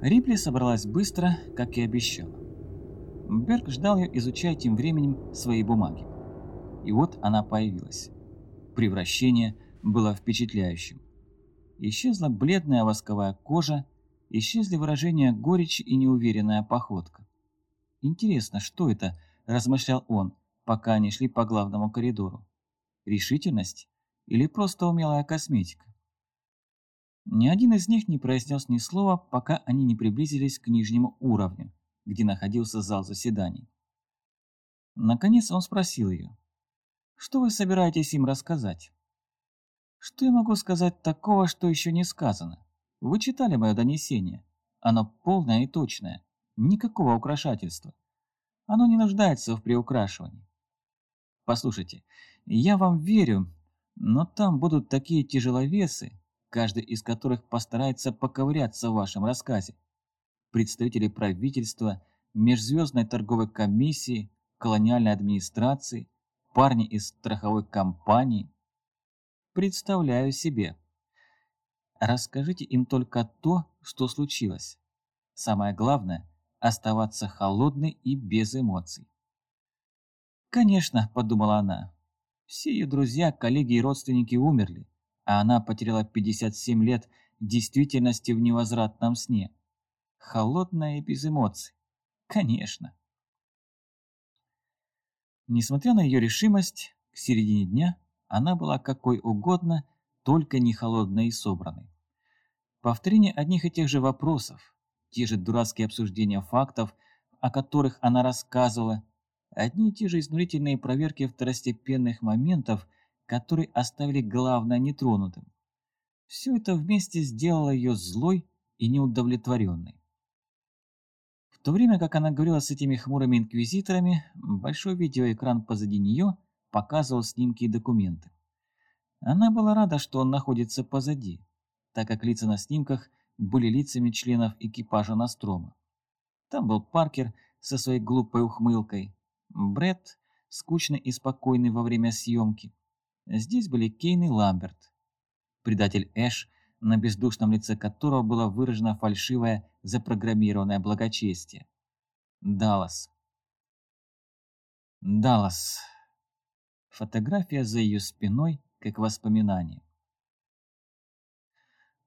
Рипли собралась быстро, как и обещала. Берг ждал ее, изучая тем временем свои бумаги. И вот она появилась. Превращение было впечатляющим. Исчезла бледная восковая кожа, исчезли выражения горечи и неуверенная походка. «Интересно, что это?» – размышлял он, пока они шли по главному коридору. «Решительность или просто умелая косметика?» Ни один из них не произнес ни слова, пока они не приблизились к нижнему уровню, где находился зал заседаний. Наконец он спросил ее, «Что вы собираетесь им рассказать?» «Что я могу сказать такого, что еще не сказано? Вы читали мое донесение. Оно полное и точное. Никакого украшательства. Оно не нуждается в приукрашивании. Послушайте, я вам верю, но там будут такие тяжеловесы, каждый из которых постарается поковыряться в вашем рассказе. Представители правительства, межзвездной торговой комиссии, колониальной администрации, парни из страховой компании. Представляю себе. Расскажите им только то, что случилось. Самое главное – оставаться холодной и без эмоций. «Конечно», – подумала она, – «все ее друзья, коллеги и родственники умерли, а она потеряла 57 лет действительности в невозвратном сне. Холодная и без эмоций. Конечно». Несмотря на ее решимость, к середине дня она была какой угодно, только не холодной и собранной. Повторение одних и тех же вопросов, те же дурацкие обсуждения фактов, о которых она рассказывала, одни и те же изнурительные проверки второстепенных моментов, которые оставили главное нетронутым. Все это вместе сделало ее злой и неудовлетворенной. В то время как она говорила с этими хмурыми инквизиторами, большой видеоэкран позади нее показывал снимки и документы. Она была рада, что он находится позади, так как лица на снимках были лицами членов экипажа Настрома. Там был Паркер со своей глупой ухмылкой, Бред, скучный и спокойный во время съемки. Здесь были Кейн и Ламберт. Предатель Эш, на бездушном лице которого было выражено фальшивое запрограммированное благочестие. Даллас. Даллас. Фотография за ее спиной, как воспоминание.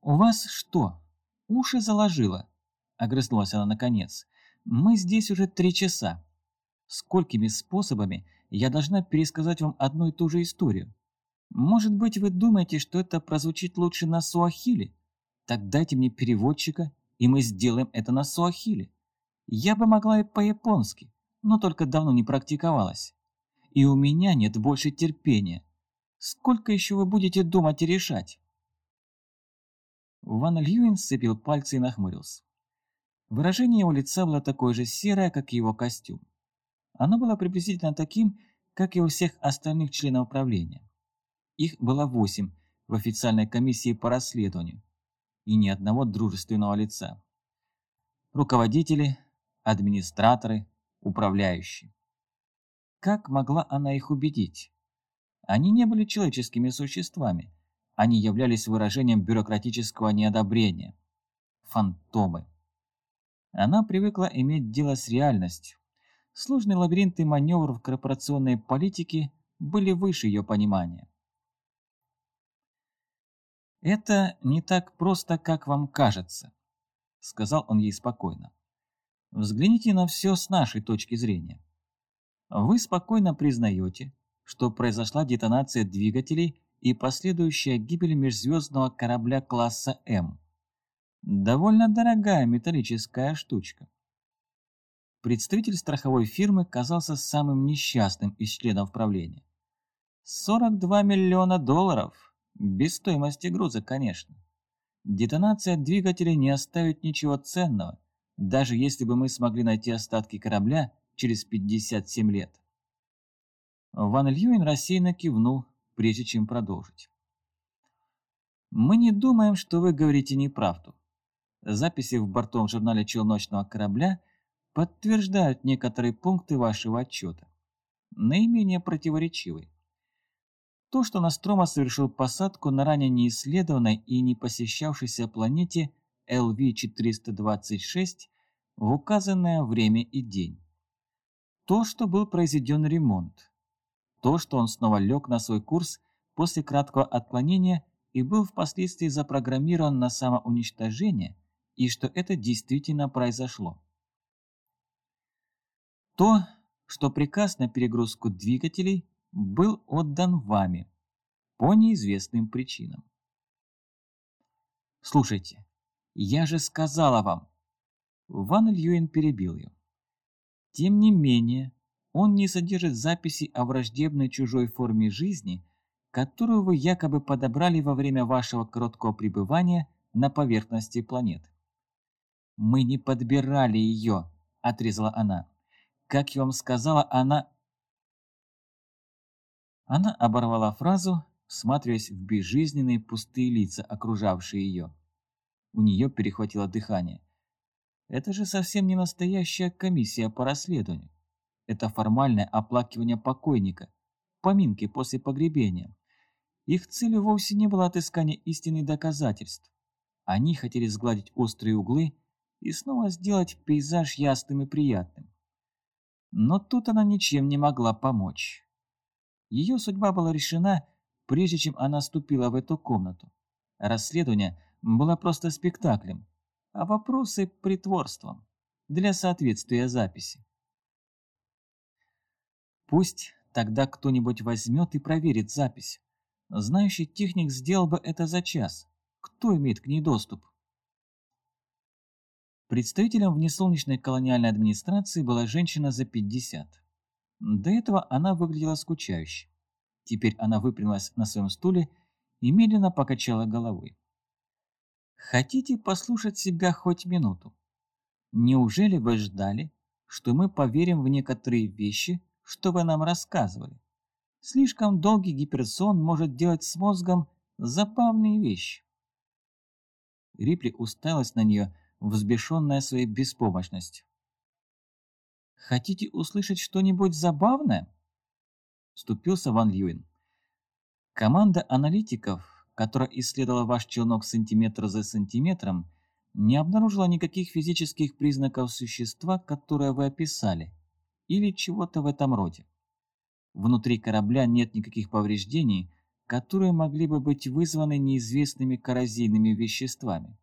«У вас что, уши заложило?» — огрызнулась она наконец. «Мы здесь уже три часа. Сколькими способами я должна пересказать вам одну и ту же историю? Может быть, вы думаете, что это прозвучит лучше на суахили? Так дайте мне переводчика, и мы сделаем это на суахили. Я бы могла и по-японски, но только давно не практиковалась. И у меня нет больше терпения. Сколько еще вы будете думать и решать?» Ван Льюин сцепил пальцы и нахмурился. Выражение его лица было такое же серое, как и его костюм. Оно было приблизительно таким, как и у всех остальных членов управления. Их было восемь в официальной комиссии по расследованию, и ни одного дружественного лица. Руководители, администраторы, управляющие. Как могла она их убедить? Они не были человеческими существами, они являлись выражением бюрократического неодобрения. Фантомы. Она привыкла иметь дело с реальностью, Сложные лабиринты маневров корпорационной политики были выше ее понимания. «Это не так просто, как вам кажется», — сказал он ей спокойно. «Взгляните на все с нашей точки зрения. Вы спокойно признаете, что произошла детонация двигателей и последующая гибель межзвездного корабля класса М. Довольно дорогая металлическая штучка. Представитель страховой фирмы казался самым несчастным из членов правления. 42 миллиона долларов, без стоимости груза, конечно. Детонация двигателя не оставит ничего ценного, даже если бы мы смогли найти остатки корабля через 57 лет. Ван Льюин рассеянно кивнул, прежде чем продолжить. «Мы не думаем, что вы говорите неправду. Записи в бортовом журнале челночного корабля подтверждают некоторые пункты вашего отчета. Наименее противоречивый. То, что Настрома совершил посадку на ранее неисследованной и не посещавшейся планете, LV-426 в указанное время и день. То, что был произведен ремонт. То, что он снова лег на свой курс после краткого отклонения и был впоследствии запрограммирован на самоуничтожение, и что это действительно произошло. То, что приказ на перегрузку двигателей был отдан вами по неизвестным причинам. Слушайте, я же сказала вам. Ван Льюин перебил ее. Тем не менее, он не содержит записи о враждебной чужой форме жизни, которую вы якобы подобрали во время вашего короткого пребывания на поверхности планеты. «Мы не подбирали ее», — отрезала она. «Как я вам сказала, она...» Она оборвала фразу, всматриваясь в безжизненные пустые лица, окружавшие ее. У нее перехватило дыхание. Это же совсем не настоящая комиссия по расследованию. Это формальное оплакивание покойника, поминки после погребения. Их целью вовсе не было отыскание истинных доказательств. Они хотели сгладить острые углы и снова сделать пейзаж ясным и приятным. Но тут она ничем не могла помочь. Ее судьба была решена, прежде чем она ступила в эту комнату. Расследование было просто спектаклем, а вопросы – притворством для соответствия записи. Пусть тогда кто-нибудь возьмет и проверит запись. Знающий техник сделал бы это за час. Кто имеет к ней доступ? Представителем внесолнечной колониальной администрации была женщина за 50. До этого она выглядела скучающе. Теперь она выпрямилась на своем стуле и медленно покачала головой. «Хотите послушать себя хоть минуту? Неужели вы ждали, что мы поверим в некоторые вещи, что вы нам рассказывали. Слишком долгий гиперсон может делать с мозгом забавные вещи. Рипли уставилась на нее, взбешенная своей беспомощностью. «Хотите услышать что-нибудь забавное?» Вступился Ван Льюин. Команда аналитиков, которая исследовала ваш челнок сантиметр за сантиметром, не обнаружила никаких физических признаков существа, которое вы описали, или чего-то в этом роде. Внутри корабля нет никаких повреждений, которые могли бы быть вызваны неизвестными коррозийными веществами.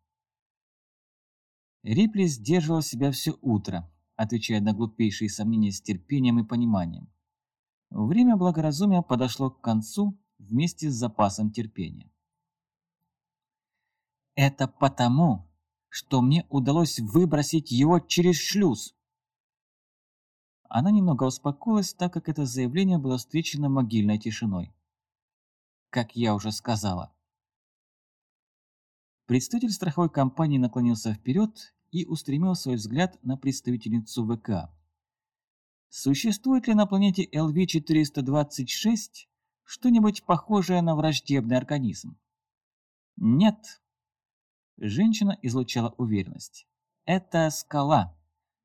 Рипли сдерживал себя все утро, отвечая на глупейшие сомнения с терпением и пониманием. Время благоразумия подошло к концу вместе с запасом терпения. «Это потому, что мне удалось выбросить его через шлюз», она немного успокоилась, так как это заявление было встречено могильной тишиной. Как я уже сказала. Представитель страховой компании наклонился вперед и устремил свой взгляд на представительницу ВК. Существует ли на планете LV-426 что-нибудь похожее на враждебный организм? Нет. Женщина излучала уверенность. Это скала.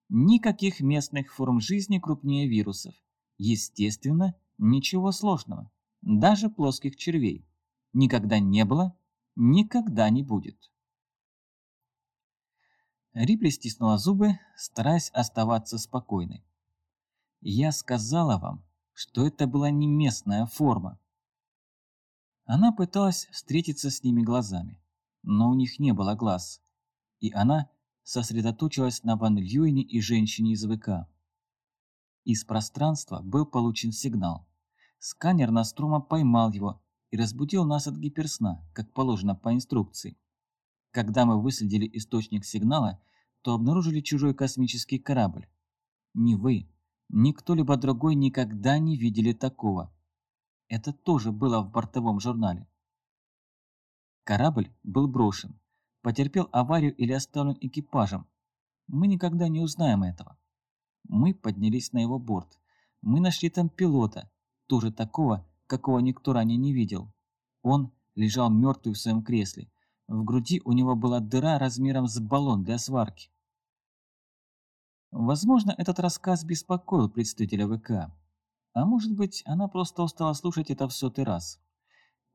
Никаких местных форм жизни крупнее вирусов. Естественно, ничего сложного. Даже плоских червей. Никогда не было, никогда не будет. Рипли стиснула зубы, стараясь оставаться спокойной. «Я сказала вам, что это была не местная форма». Она пыталась встретиться с ними глазами, но у них не было глаз, и она сосредоточилась на Ван Льюине и женщине из ВК. Из пространства был получен сигнал. Сканер Наструма поймал его и разбудил нас от гиперсна, как положено по инструкции. Когда мы выследили источник сигнала, то обнаружили чужой космический корабль. Ни вы, ни кто-либо другой никогда не видели такого. Это тоже было в бортовом журнале. Корабль был брошен, потерпел аварию или оставлен экипажем. Мы никогда не узнаем этого. Мы поднялись на его борт. Мы нашли там пилота, тоже такого, какого никто ранее не видел. Он лежал мертвый в своем кресле. В груди у него была дыра размером с баллон для сварки. Возможно, этот рассказ беспокоил представителя ВК. А может быть, она просто устала слушать это в сотый раз.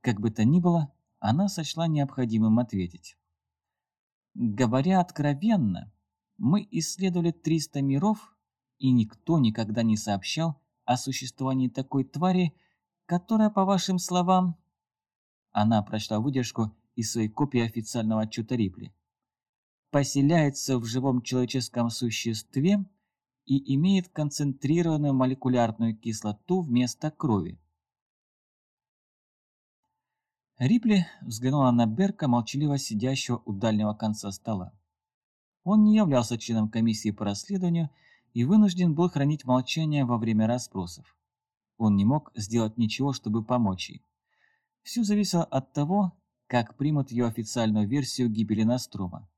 Как бы то ни было, она сочла необходимым ответить. Говоря откровенно, мы исследовали 300 миров, и никто никогда не сообщал о существовании такой твари, которая, по вашим словам... Она прочла выдержку из своей копии официального отчета Рипли. Поселяется в живом человеческом существе и имеет концентрированную молекулярную кислоту вместо крови. Рипли взглянула на Берка, молчаливо сидящего у дальнего конца стола. Он не являлся членом комиссии по расследованию и вынужден был хранить молчание во время расспросов. Он не мог сделать ничего, чтобы помочь ей. Все зависело от того, как примут ее официальную версию гибели Настрома.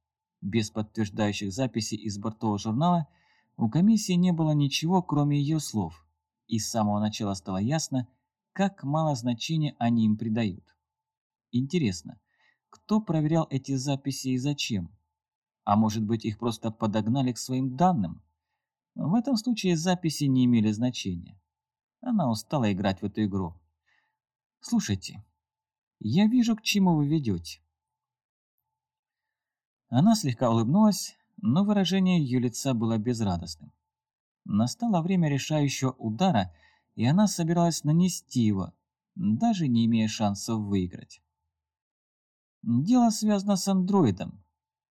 Без подтверждающих записей из бортового журнала у комиссии не было ничего, кроме ее слов, и с самого начала стало ясно, как мало значения они им придают. Интересно, кто проверял эти записи и зачем? А может быть, их просто подогнали к своим данным? В этом случае записи не имели значения. Она устала играть в эту игру. Слушайте, я вижу, к чему вы ведете. Она слегка улыбнулась, но выражение ее лица было безрадостным. Настало время решающего удара, и она собиралась нанести его, даже не имея шансов выиграть. Дело связано с андроидом.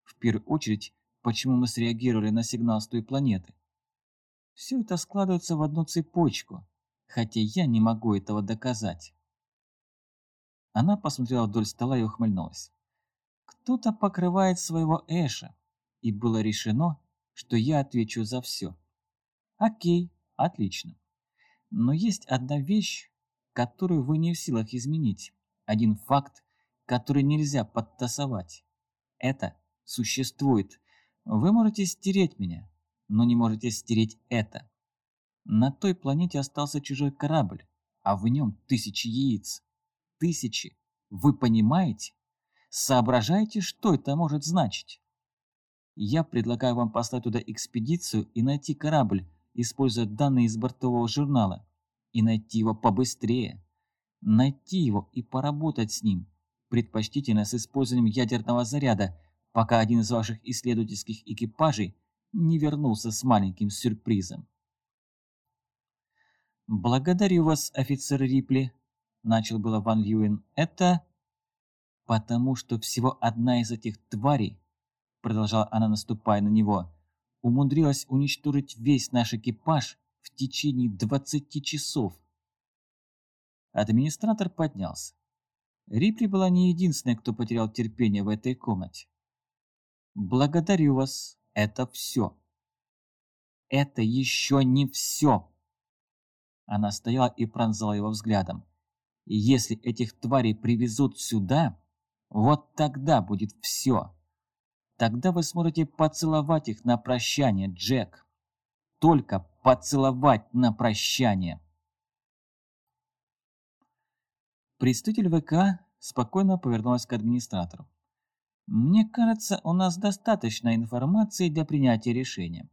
В первую очередь, почему мы среагировали на сигнал с той планеты. Все это складывается в одну цепочку, хотя я не могу этого доказать. Она посмотрела вдоль стола и ухмыльнулась. Кто-то покрывает своего Эша, и было решено, что я отвечу за все. Окей, отлично. Но есть одна вещь, которую вы не в силах изменить. Один факт, который нельзя подтасовать. Это существует. Вы можете стереть меня, но не можете стереть это. На той планете остался чужой корабль, а в нем тысячи яиц. Тысячи. Вы понимаете? Соображаете, что это может значить? Я предлагаю вам послать туда экспедицию и найти корабль, используя данные из бортового журнала. И найти его побыстрее. Найти его и поработать с ним. Предпочтительно с использованием ядерного заряда, пока один из ваших исследовательских экипажей не вернулся с маленьким сюрпризом. «Благодарю вас, офицер Рипли», — начал было Ван Льюин. «Это...» «Потому что всего одна из этих тварей», — продолжала она, наступая на него, — «умудрилась уничтожить весь наш экипаж в течение двадцати часов». Администратор поднялся. Рипли была не единственной, кто потерял терпение в этой комнате. «Благодарю вас, это все». «Это еще не все!» Она стояла и пронзала его взглядом. И если этих тварей привезут сюда, вот тогда будет все. Тогда вы сможете поцеловать их на прощание, Джек. Только поцеловать на прощание. Представитель ВК спокойно повернулась к администратору. «Мне кажется, у нас достаточно информации для принятия решения.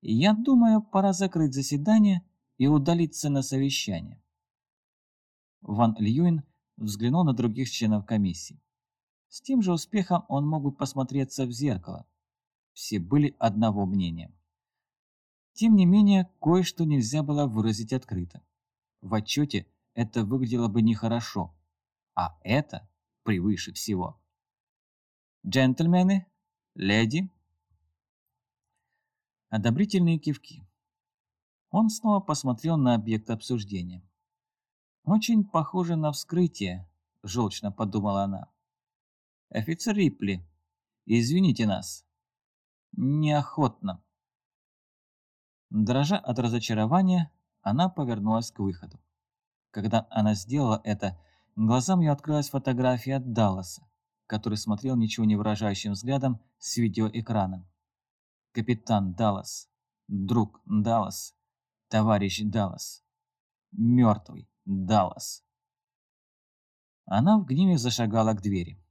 Я думаю, пора закрыть заседание и удалиться на совещание. Ван Льюин взглянул на других членов комиссии. С тем же успехом он мог бы посмотреться в зеркало. Все были одного мнения. Тем не менее, кое-что нельзя было выразить открыто. В отчете это выглядело бы нехорошо, а это превыше всего. «Джентльмены, леди!» Одобрительные кивки. Он снова посмотрел на объект обсуждения. «Очень похоже на вскрытие», – желчно подумала она. «Офицер Рипли, извините нас». «Неохотно». Дрожа от разочарования, она повернулась к выходу. Когда она сделала это, глазам ее открылась фотография Далласа, который смотрел ничего не выражающим взглядом с видеоэкраном. Капитан Даллас, друг Даллас, товарищ Даллас. Мертвый Даллас. Она в гневе зашагала к двери.